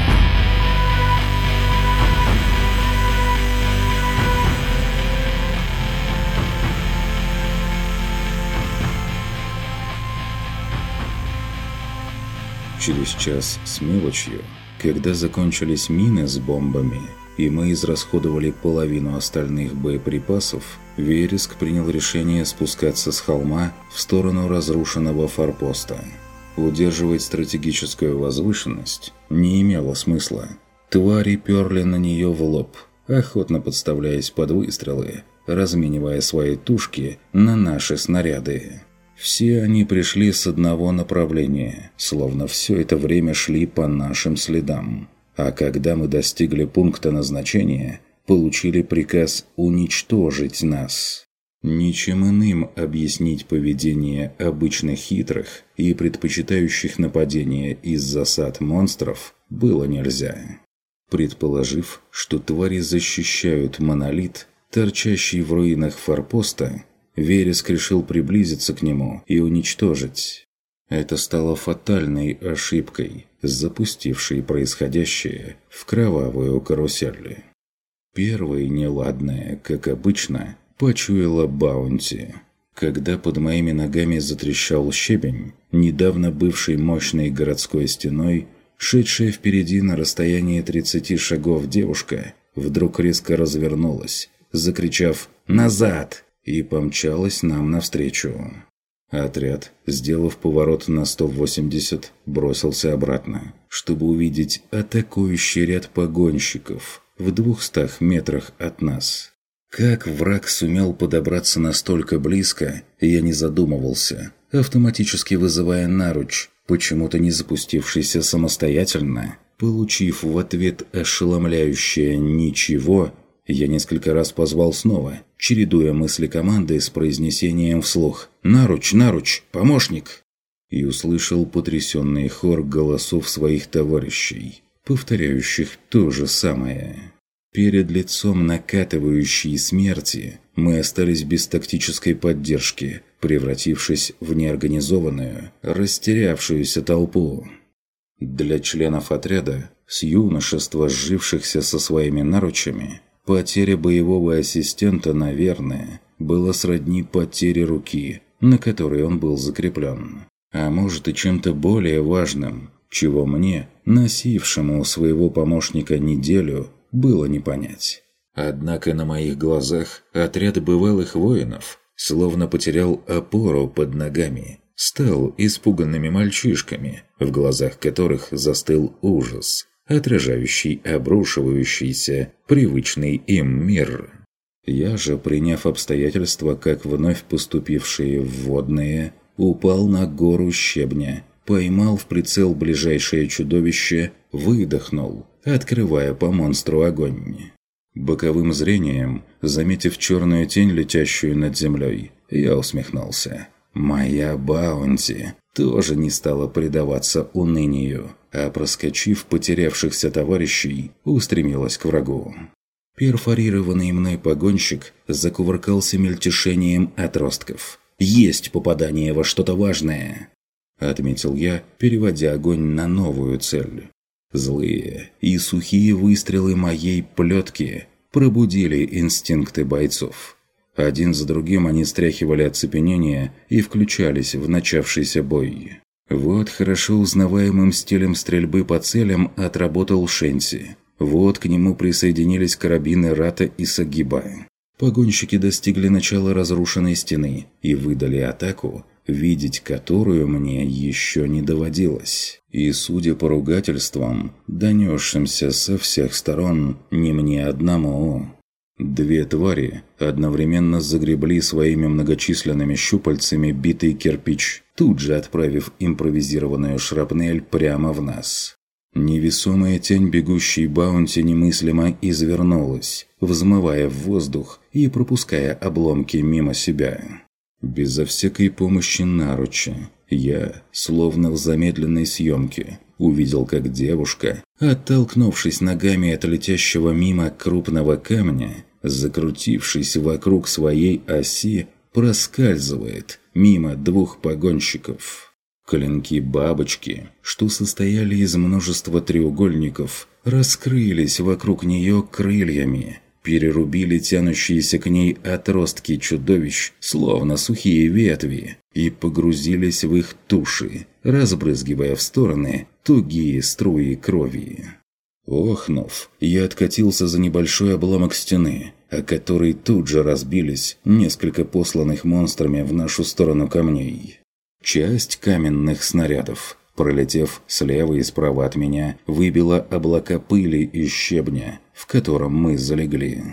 Через час с мелочью, когда закончились мины с бомбами, и мы израсходовали половину остальных боеприпасов, Вереск принял решение спускаться с холма в сторону разрушенного форпоста. Удерживать стратегическую возвышенность не имело смысла. Твари перли на нее в лоб, охотно подставляясь под выстрелы, разменивая свои тушки на наши снаряды. Все они пришли с одного направления, словно все это время шли по нашим следам. А когда мы достигли пункта назначения, получили приказ уничтожить нас. Ничем иным объяснить поведение обычных хитрых и предпочитающих нападения из засад монстров было нельзя. Предположив, что твари защищают монолит, торчащий в руинах форпоста, Вереск решил приблизиться к нему и уничтожить. Это стало фатальной ошибкой, запустившей происходящее в кровавую карусель. Первой неладное, как обычно, почуяла Баунти. Когда под моими ногами затрещал щебень, недавно бывший мощной городской стеной, шедшая впереди на расстоянии 30 шагов девушка вдруг резко развернулась, закричав «Назад!» и помчалась нам навстречу. Отряд, сделав поворот на 180, бросился обратно, чтобы увидеть атакующий ряд погонщиков в двухстах метрах от нас. Как враг сумел подобраться настолько близко, я не задумывался, автоматически вызывая наруч, почему-то не запустившийся самостоятельно. Получив в ответ ошеломляющее «ничего», я несколько раз позвал снова, чередуя мысли команды с произнесением вслух «Наруч, наруч, помощник!» и услышал потрясенный хор голосов своих товарищей, повторяющих то же самое. Перед лицом накатывающей смерти мы остались без тактической поддержки, превратившись в неорганизованную, растерявшуюся толпу. Для членов отряда, с юношества сжившихся со своими наручами, Потеря боевого ассистента, наверное, была сродни потере руки на которой он был закреплен. А может и чем-то более важным, чего мне, носившему своего помощника неделю, было не понять. Однако на моих глазах отряд бывалых воинов словно потерял опору под ногами, стал испуганными мальчишками, в глазах которых застыл ужас, отражающий обрушивающийся привычный им мир. Я же, приняв обстоятельства, как вновь поступившие в водные, упал на гору щебня, поймал в прицел ближайшее чудовище, выдохнул, открывая по монстру огонь. Боковым зрением, заметив черную тень, летящую над землей, я усмехнулся. Моя баунти тоже не стала предаваться унынию, а проскочив потерявшихся товарищей, устремилась к врагу. Перфорированный мной погонщик закувыркался мельтешением отростков. «Есть попадание во что-то важное!» Отметил я, переводя огонь на новую цель. Злые и сухие выстрелы моей плетки пробудили инстинкты бойцов. Один за другим они стряхивали оцепенение и включались в начавшийся бой. Вот хорошо узнаваемым стилем стрельбы по целям отработал Шенси. Вот к нему присоединились карабины Рата и Сагиба. Погонщики достигли начала разрушенной стены и выдали атаку, видеть которую мне еще не доводилось. И, судя по ругательствам, донесшимся со всех сторон, не мне одному. Две твари одновременно загребли своими многочисленными щупальцами битый кирпич, тут же отправив импровизированную шрапнель прямо в нас. Невесомая тень бегущей баунти немыслимо извернулась, взмывая в воздух и пропуская обломки мимо себя. Безо всякой помощи наруча, я, словно в замедленной съемке, увидел, как девушка, оттолкнувшись ногами от летящего мимо крупного камня, закрутившись вокруг своей оси, проскальзывает мимо двух погонщиков. Клинки-бабочки, что состояли из множества треугольников, раскрылись вокруг нее крыльями, перерубили тянущиеся к ней отростки чудовищ, словно сухие ветви, и погрузились в их туши, разбрызгивая в стороны тугие струи крови. Охнув, я откатился за небольшой обломок стены, о который тут же разбились несколько посланных монстрами в нашу сторону камней. Часть каменных снарядов, пролетев слева и справа от меня, выбила облака пыли и щебня, в котором мы залегли.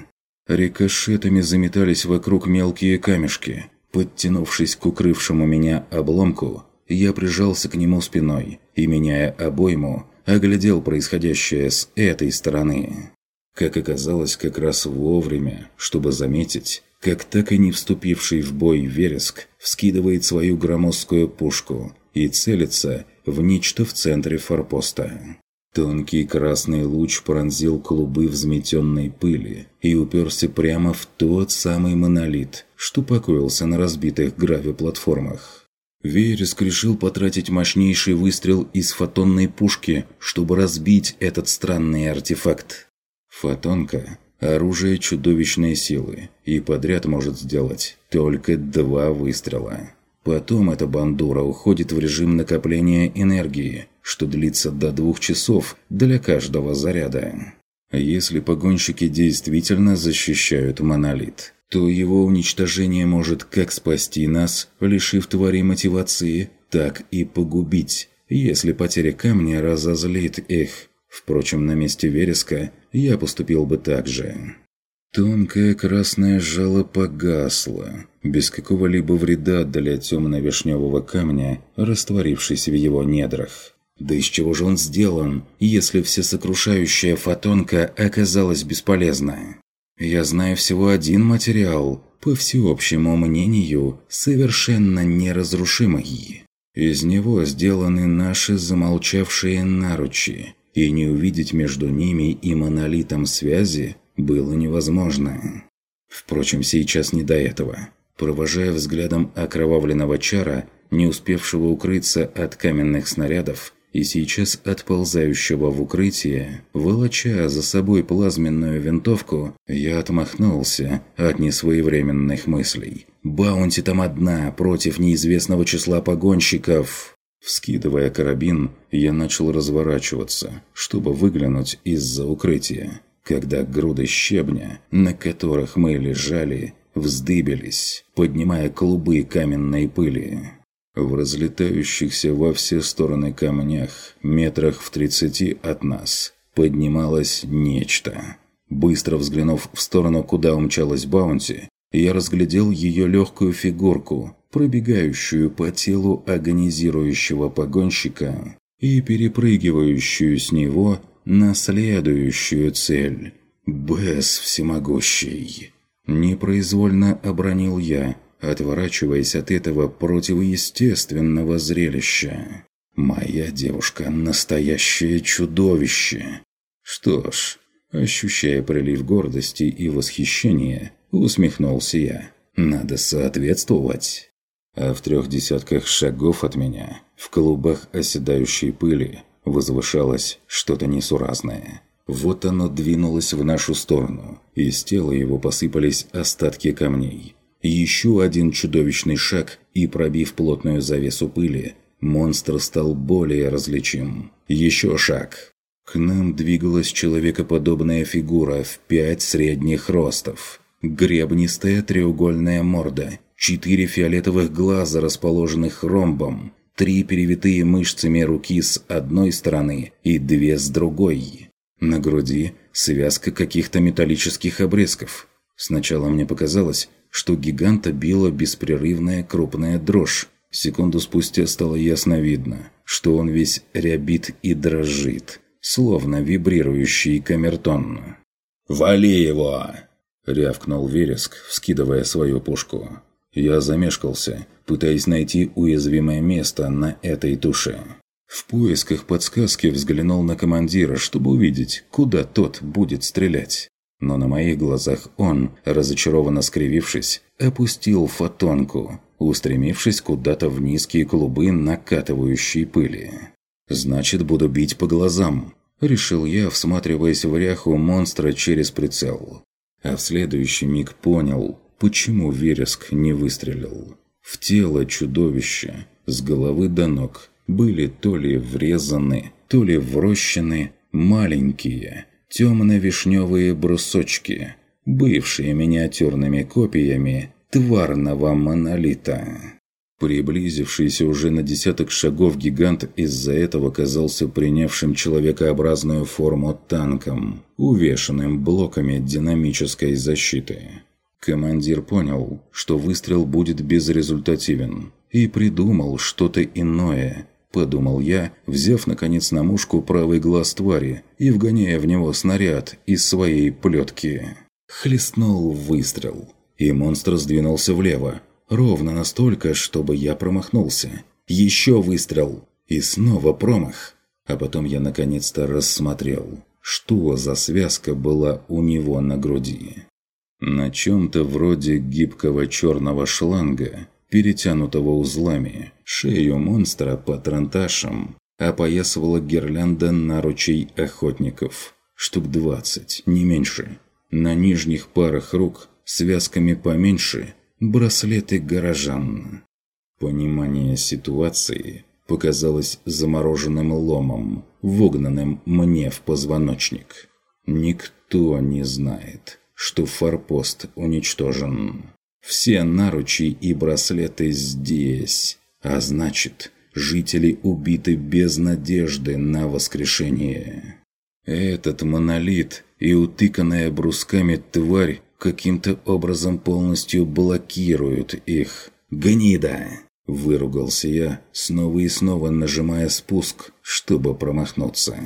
Рикошетами заметались вокруг мелкие камешки. Подтянувшись к укрывшему меня обломку, я прижался к нему спиной и, меняя обойму, оглядел происходящее с этой стороны. Как оказалось, как раз вовремя, чтобы заметить, как так и не вступивший в бой Вереск вскидывает свою громоздкую пушку и целится в нечто в центре форпоста. Тонкий красный луч пронзил клубы взметенной пыли и уперся прямо в тот самый монолит, что покоился на разбитых гравиплатформах. Вереск решил потратить мощнейший выстрел из фотонной пушки, чтобы разбить этот странный артефакт. Фотонка Оружие чудовищной силы, и подряд может сделать только два выстрела. Потом эта бандура уходит в режим накопления энергии, что длится до двух часов для каждого заряда. Если погонщики действительно защищают монолит, то его уничтожение может как спасти нас, лишив твари мотивации, так и погубить, если потеря камня разозлит их. Впрочем, на месте вереска я поступил бы так же. Тонкое красное жало погасло, без какого-либо вреда для темно-вишневого камня, растворившись в его недрах. Да из чего же он сделан, если всесокрушающая фотонка оказалась бесполезна? Я знаю всего один материал, по всеобщему мнению, совершенно неразрушимый. Из него сделаны наши замолчавшие наручи, и не увидеть между ними и монолитом связи было невозможно. Впрочем, сейчас не до этого. Провожая взглядом окровавленного чара, не успевшего укрыться от каменных снарядов, и сейчас отползающего в укрытие, волоча за собой плазменную винтовку, я отмахнулся от несвоевременных мыслей Баунти там одна, против неизвестного числа погонщиков!» Вскидывая карабин, я начал разворачиваться, чтобы выглянуть из-за укрытия, когда груды щебня, на которых мы лежали, вздыбились, поднимая клубы каменной пыли. В разлетающихся во все стороны камнях, метрах в тридцати от нас, поднималось нечто. Быстро взглянув в сторону, куда умчалась Баунти, я разглядел ее легкую фигурку, пробегающую по телу агонизирующего погонщика и перепрыгивающую с него на следующую цель. Бес всемогущий. Непроизвольно обронил я, отворачиваясь от этого противоестественного зрелища. «Моя девушка – настоящее чудовище!» Что ж, ощущая прилив гордости и восхищения, усмехнулся я. «Надо соответствовать!» А в трех десятках шагов от меня, в клубах оседающей пыли, возвышалось что-то несуразное. Вот оно двинулось в нашу сторону, и с тела его посыпались остатки камней. Еще один чудовищный шаг, и пробив плотную завесу пыли, монстр стал более различим. Еще шаг. К нам двигалась человекоподобная фигура в пять средних ростов. Гребнистая треугольная морда, четыре фиолетовых глаза, расположенных ромбом, три перевитые мышцами руки с одной стороны и две с другой. На груди связка каких-то металлических обрезков. Сначала мне показалось, что гиганта била беспрерывная крупная дрожь. Секунду спустя стало ясно видно, что он весь рябит и дрожит, словно вибрирующий камертон. «Вали его!» – рявкнул Вереск, вскидывая свою пушку. Я замешкался, пытаясь найти уязвимое место на этой туше. В поисках подсказки взглянул на командира, чтобы увидеть, куда тот будет стрелять но на моих глазах он, разочарованно скривившись, опустил фотонку, устремившись куда-то в низкие клубы накатывающей пыли. «Значит, буду бить по глазам», – решил я, всматриваясь в ряху монстра через прицел. А в следующий миг понял, почему вереск не выстрелил. В тело чудовища, с головы до ног, были то ли врезаны, то ли врощены маленькие – темно-вишневые брусочки, бывшие миниатюрными копиями тварного монолита. Приблизившийся уже на десяток шагов гигант из-за этого казался принявшим человекообразную форму танком, увешанным блоками динамической защиты. Командир понял, что выстрел будет безрезультативен, и придумал что-то иное, Подумал я, взяв наконец на мушку правый глаз твари и вгоняя в него снаряд из своей плетки. Хлестнул выстрел, и монстр сдвинулся влево, ровно настолько, чтобы я промахнулся. Еще выстрел, и снова промах. А потом я наконец-то рассмотрел, что за связка была у него на груди. На чем-то вроде гибкого черного шланга перетянутого узлами. Шею монстра патронташем опоясывала гирлянда наручей охотников. Штук двадцать, не меньше. На нижних парах рук, связками поменьше, браслеты горожан. Понимание ситуации показалось замороженным ломом, вогнанным мне в позвоночник. Никто не знает, что форпост уничтожен. Все наручи и браслеты здесь, а значит, жители убиты без надежды на воскрешение. Этот монолит и утыканная брусками тварь каким-то образом полностью блокируют их. «Гнида!» – выругался я, снова и снова нажимая спуск, чтобы промахнуться.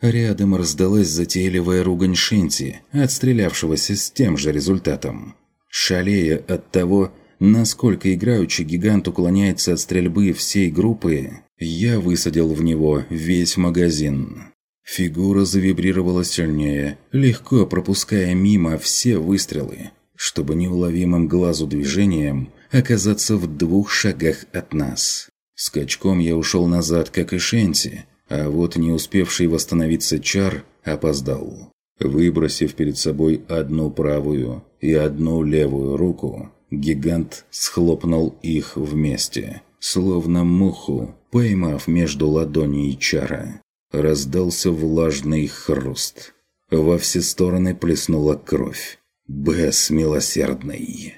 Рядом раздалась затейливая ругань Шинти, отстрелявшегося с тем же результатом. Шалея от того, насколько играючи гигант уклоняется от стрельбы всей группы, я высадил в него весь магазин. Фигура завибрировала сильнее, легко пропуская мимо все выстрелы, чтобы неуловимым глазу движением оказаться в двух шагах от нас. Скачком я ушел назад, как и Шенси, а вот не успевший восстановиться Чар опоздал. Выбросив перед собой одну правую и одну левую руку, гигант схлопнул их вместе, словно муху, поймав между ладоней чара. Раздался влажный хруст. Во все стороны плеснула кровь. Бес милосердный.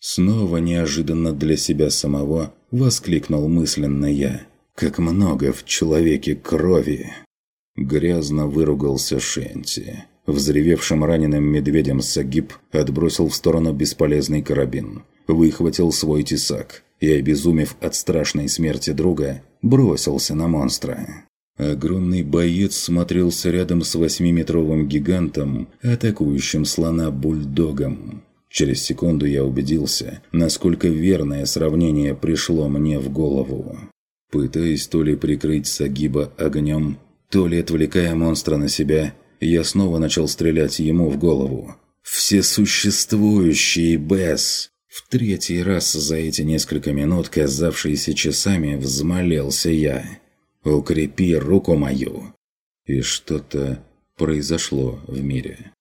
Снова неожиданно для себя самого воскликнул мысленно я. Как много в человеке крови! Грязно выругался Шенти. Взревевшим раненым медведем Сагиб отбросил в сторону бесполезный карабин. Выхватил свой тесак и, обезумев от страшной смерти друга, бросился на монстра. Огромный боец смотрелся рядом с восьмиметровым гигантом, атакующим слона бульдогом. Через секунду я убедился, насколько верное сравнение пришло мне в голову. Пытаясь то ли прикрыть Сагиба огнем, то ли отвлекая монстра на себя, я снова начал стрелять ему в голову. «Всесуществующий Бесс!» В третий раз за эти несколько минут, казавшиеся часами, взмолился я. «Укрепи руку мою!» И что-то произошло в мире.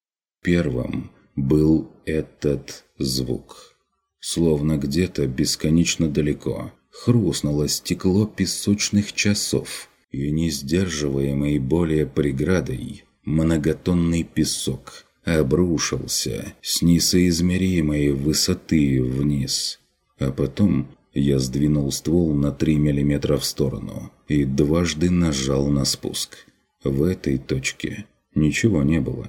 Первым был этот звук. Словно где-то бесконечно далеко хрустнуло стекло песочных часов, и несдерживаемый более преградой многотонный песок обрушился с несоизмеримой высоты вниз. А потом я сдвинул ствол на 3 мм в сторону и дважды нажал на спуск. В этой точке ничего не было.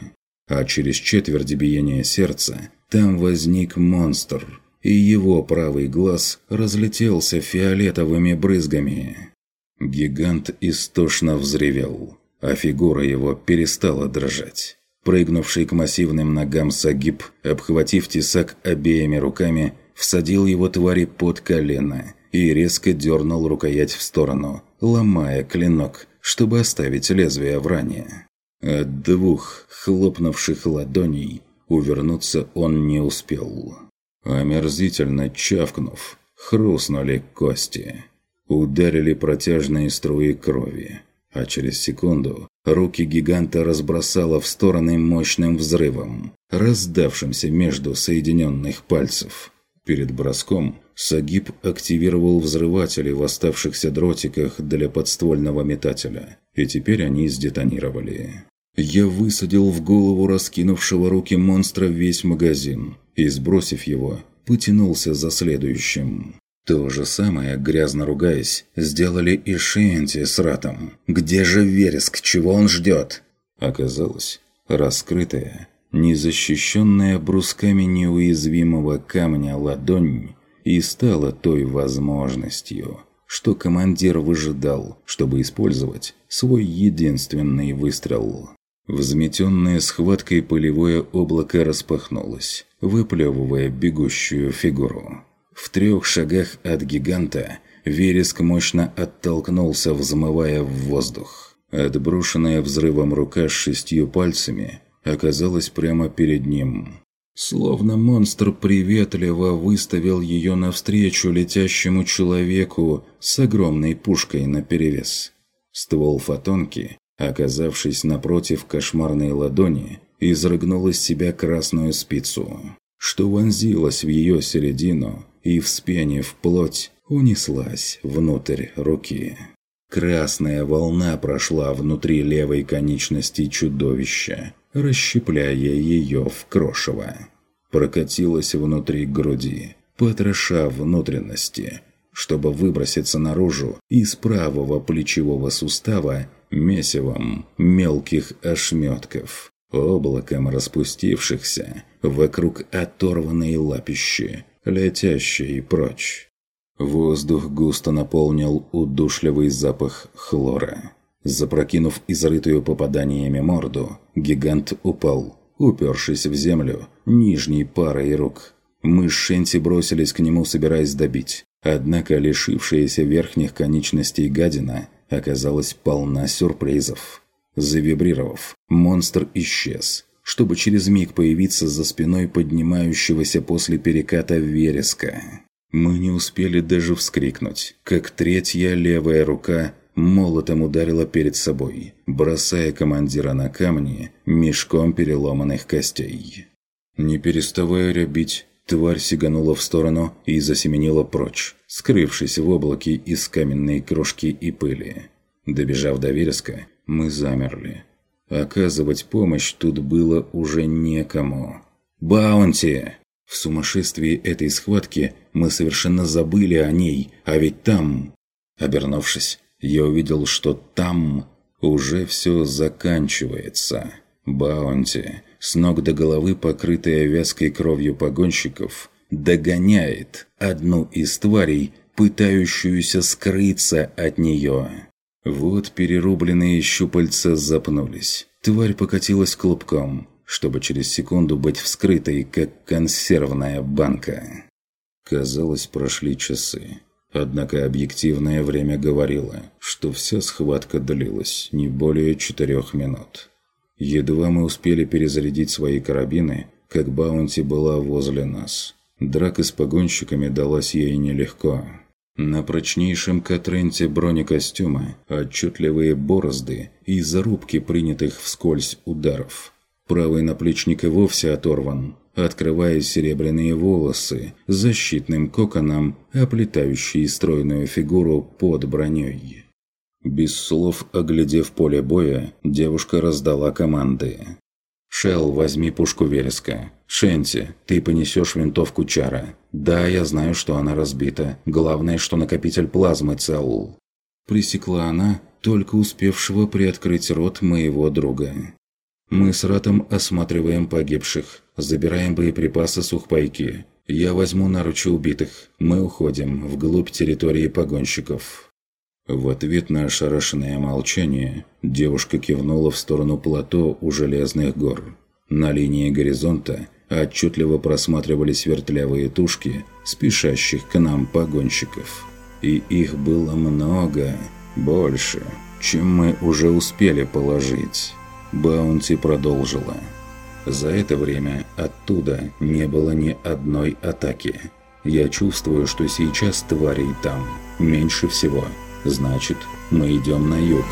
А через четверть биения сердца там возник монстр, и его правый глаз разлетелся фиолетовыми брызгами. Гигант истошно взревел, а фигура его перестала дрожать. Прыгнувший к массивным ногам Сагиб, обхватив тесак обеими руками, всадил его твари под колено и резко дернул рукоять в сторону, ломая клинок, чтобы оставить лезвие в ране. От двух хлопнувших ладоней увернуться он не успел. Омерзительно чавкнув, хрустнули кости ударили протяжные струи крови, а через секунду руки гиганта разбросало в стороны мощным взрывом, раздавшимся между соединенных пальцев. Перед броском Сагиб активировал взрыватели в оставшихся дротиках для подствольного метателя, и теперь они сдетонировали. Я высадил в голову раскинувшего руки монстра весь магазин и, сбросив его, потянулся за следующим. То же самое, грязно ругаясь, сделали и Шиенти с Ратом. «Где же Вереск? Чего он ждет?» Оказалось, раскрытая, незащищенная брусками неуязвимого камня ладонь и стала той возможностью, что командир выжидал, чтобы использовать свой единственный выстрел. Взметенное схваткой полевое облако распахнулось, выплевывая бегущую фигуру. В трех шагах от гиганта вереск мощно оттолкнулся, взмывая в воздух. Отброшенная взрывом рука с шестью пальцами оказалась прямо перед ним. Словно монстр приветливо выставил ее навстречу летящему человеку с огромной пушкой наперевес. Ствол фотонки, оказавшись напротив кошмарной ладони, изрыгнул из себя красную спицу, что вонзилась в ее середину и, вспенив плоть, унеслась внутрь руки. Красная волна прошла внутри левой конечности чудовища, расщепляя ее в крошево. Прокатилась внутри груди, потроша внутренности, чтобы выброситься наружу из правого плечевого сустава месивом мелких ошметков, облаком распустившихся вокруг оторванной лапищи, летящий прочь. Воздух густо наполнил удушливый запах хлора. Запрокинув изрытую попаданиями морду, гигант упал, упершись в землю нижней парой рук. Мы с Шенти бросились к нему, собираясь добить. Однако лишившаяся верхних конечностей гадина оказалась полна сюрпризов. Завибрировав, монстр исчез, чтобы через миг появиться за спиной поднимающегося после переката вереска. Мы не успели даже вскрикнуть, как третья левая рука молотом ударила перед собой, бросая командира на камни мешком переломанных костей. Не переставая рябить, Тварь сиганула в сторону и засеменила прочь, скрывшись в облаке из каменной крошки и пыли. Добежав до вереска, мы замерли. Оказывать помощь тут было уже некому. «Баунти!» В сумасшествии этой схватки мы совершенно забыли о ней, а ведь там... Обернувшись, я увидел, что там уже все заканчивается. Баунти, с ног до головы покрытая вязкой кровью погонщиков, догоняет одну из тварей, пытающуюся скрыться от нее. Вот перерубленные щупальца запнулись. Тварь покатилась клубком, чтобы через секунду быть вскрытой, как консервная банка. Казалось, прошли часы. Однако объективное время говорило, что вся схватка длилась не более четырех минут. Едва мы успели перезарядить свои карабины, как Баунти была возле нас. Драка с погонщиками далась ей нелегко. На прочнейшем Катренте бронекостюма отчетливые борозды и зарубки принятых вскользь ударов. Правый наплечник и вовсе оторван, открывая серебряные волосы защитным коконом, оплетающие стройную фигуру под броней. Без слов оглядев поле боя, девушка раздала команды. «Шелл, возьми пушку вереска. Шенти, ты понесешь винтовку Чара. Да, я знаю, что она разбита. Главное, что накопитель плазмы цел». Пресекла она, только успевшего приоткрыть рот моего друга. «Мы с Ратом осматриваем погибших, забираем боеприпасы сухпайки. Я возьму наручи убитых. Мы уходим вглубь территории погонщиков». В ответ на ошарашенное молчание девушка кивнула в сторону плато у Железных гор. На линии горизонта отчетливо просматривались вертлявые тушки спешащих к нам погонщиков. И их было много, больше, чем мы уже успели положить. Баунти продолжила. За это время оттуда не было ни одной атаки. Я чувствую, что сейчас тварей там меньше всего – Значит, мы идем на юг.